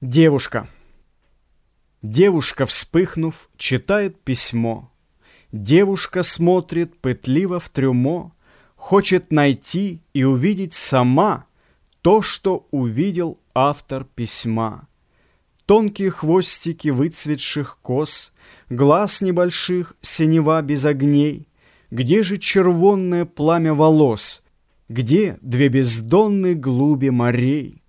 Девушка. Девушка, вспыхнув, читает письмо. Девушка смотрит пытливо в трюмо, Хочет найти и увидеть сама То, что увидел автор письма. Тонкие хвостики выцветших кос, Глаз небольших, синева без огней. Где же червонное пламя волос? Где две бездонные глуби морей?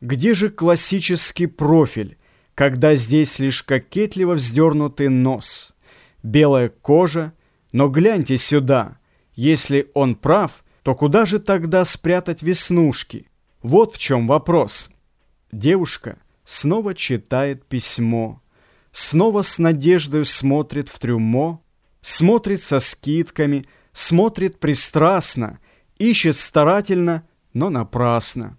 Где же классический профиль, когда здесь лишь кокетливо вздернутый нос? Белая кожа, но гляньте сюда, если он прав, то куда же тогда спрятать веснушки? Вот в чем вопрос. Девушка снова читает письмо, снова с надеждой смотрит в трюмо, смотрит со скидками, смотрит пристрастно, ищет старательно, но напрасно.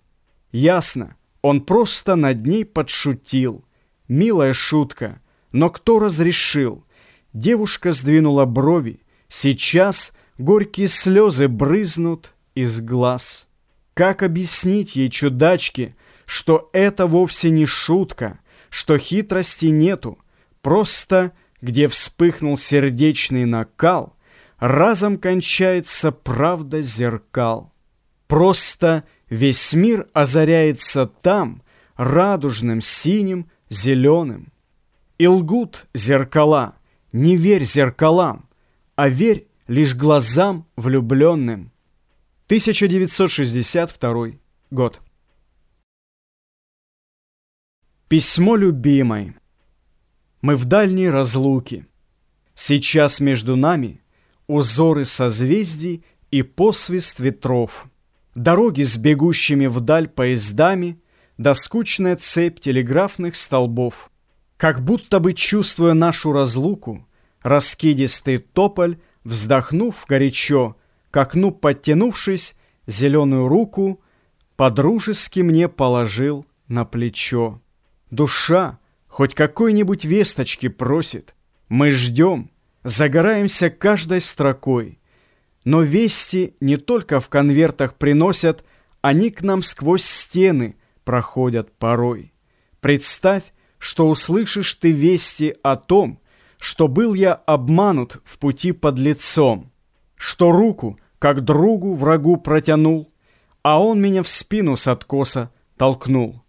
Ясно, он просто над ней подшутил. Милая шутка, но кто разрешил? Девушка сдвинула брови. Сейчас горькие слезы брызнут из глаз. Как объяснить ей, чудачке, что это вовсе не шутка, что хитрости нету, просто, где вспыхнул сердечный накал, разом кончается правда зеркал. Просто Весь мир озаряется там радужным, синим, зеленым. И лгут зеркала, не верь зеркалам, а верь лишь глазам влюбленным. 1962 год. Письмо любимой. Мы в дальней разлуке. Сейчас между нами узоры созвездий и посвист ветров. Дороги с бегущими вдаль поездами, да скучная цепь телеграфных столбов. Как будто бы чувствуя нашу разлуку, раскидистый тополь, вздохнув горячо, к окну подтянувшись, зеленую руку подружески мне положил на плечо. Душа хоть какой-нибудь весточки просит. Мы ждем, загораемся каждой строкой. Но вести не только в конвертах приносят, они к нам сквозь стены проходят порой. Представь, что услышишь ты вести о том, что был я обманут в пути под лицом, что руку, как другу, врагу протянул, а он меня в спину с откоса толкнул.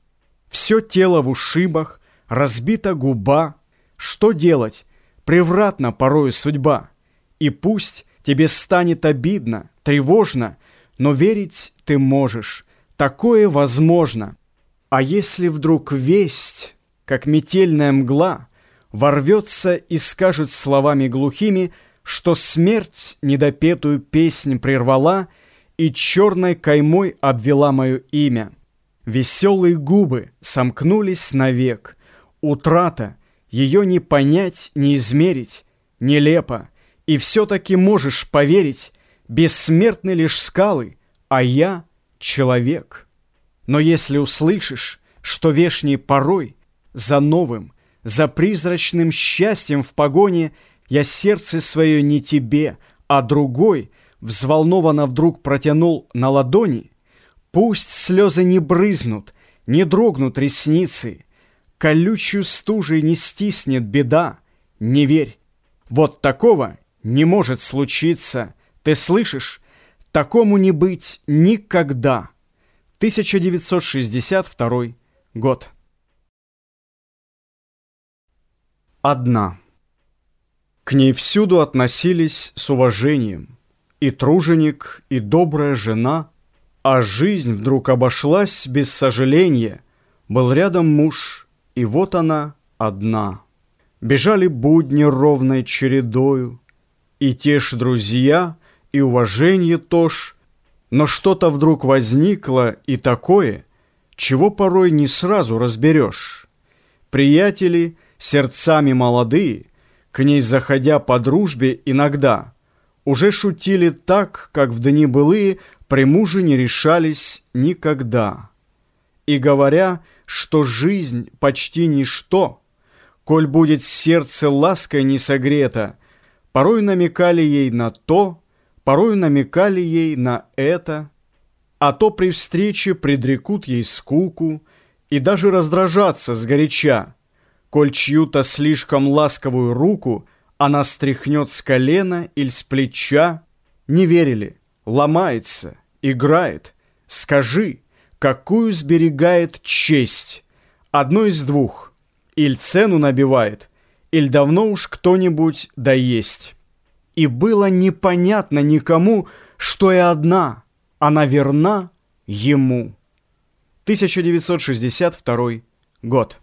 Все тело в ушибах, разбита губа. Что делать? Превратна порою судьба. И пусть Тебе станет обидно, тревожно, но верить ты можешь. Такое возможно. А если вдруг весть, как метельная мгла, ворвется и скажет словами глухими, что смерть недопетую песнь прервала и черной каймой обвела мое имя. Веселые губы сомкнулись навек. Утрата, ее не понять, не измерить, нелепо, и все-таки можешь поверить, бессмертны лишь скалы, а я — человек. Но если услышишь, что вешний порой за новым, за призрачным счастьем в погоне я сердце свое не тебе, а другой взволнованно вдруг протянул на ладони, пусть слезы не брызнут, не дрогнут ресницы, колючую стужей не стиснет беда, не верь. Вот такого не может случиться. Ты слышишь? Такому не быть никогда. 1962 год. Одна. К ней всюду относились с уважением. И труженик, и добрая жена. А жизнь вдруг обошлась без сожаления. Был рядом муж, и вот она одна. Бежали будни ровной чередою, и те ж друзья, и уважение тоже, но что-то вдруг возникло и такое, чего порой не сразу разберешь. Приятели, сердцами молодые, к ней заходя по дружбе иногда, уже шутили так, как в дни былые при муже не решались никогда. И говоря, что жизнь почти ничто, коль будет сердце лаской не согрето, Порой намекали ей на то, порой намекали ей на это, а то при встрече предрекут ей скуку и даже раздражаться сгоряча, коль чью-то слишком ласковую руку она стряхнет с колена или с плеча. Не верили, ломается, играет. Скажи, какую сберегает честь? Одно из двух. Иль цену набивает, иль давно уж кто-нибудь доесть. И было непонятно никому, что и одна, она верна ему. 1962 год.